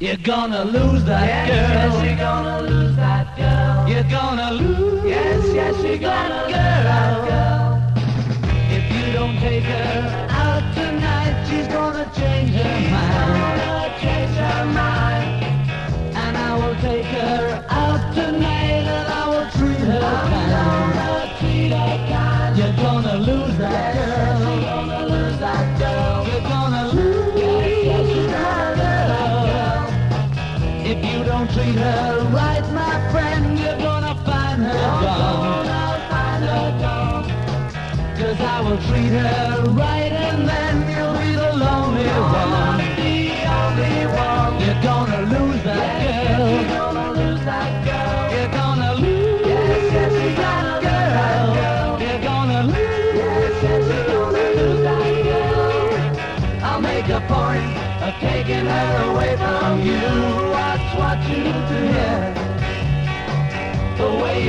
You're gonna lose that Yes, girl. yes, you're gonna lose that girl. You're gonna lose Yes, yes, you're gonna that lose that girl. If you don't take her out tonight, she's gonna change her mind. Gonna change her mind. And I will take her out tonight and I will treat her kind. Gonna treat her kind. You're gonna lose that Yes, girl. Treat her right, my friend, you're gonna find her gone. Gonna find her gone. Cause I will treat her right and then you'll be the lonely one. Gonna the only one. You're gonna lose that Yes, you're gonna lose that girl. You're gonna lose Yes, yes, you're gonna that girl. You're gonna lose Yes, yes, you're gonna lose that girl. I'll make a point of taking her away from you.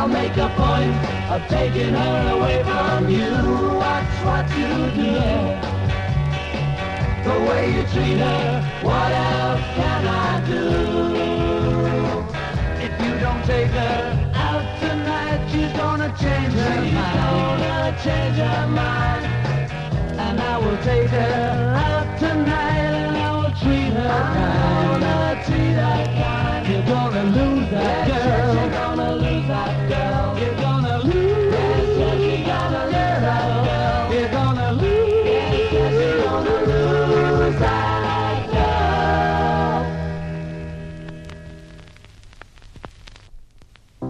I'll make a point of taking her away from you. Watch what you do. The way you treat her, what else can I do? If you don't take her out tonight, she's gonna change her She's mind. gonna change her mind. And I will take her out tonight and I will treat her I'm kind. gonna treat her kind. You're gonna lose that Yes, yes, you're gonna lose that girl.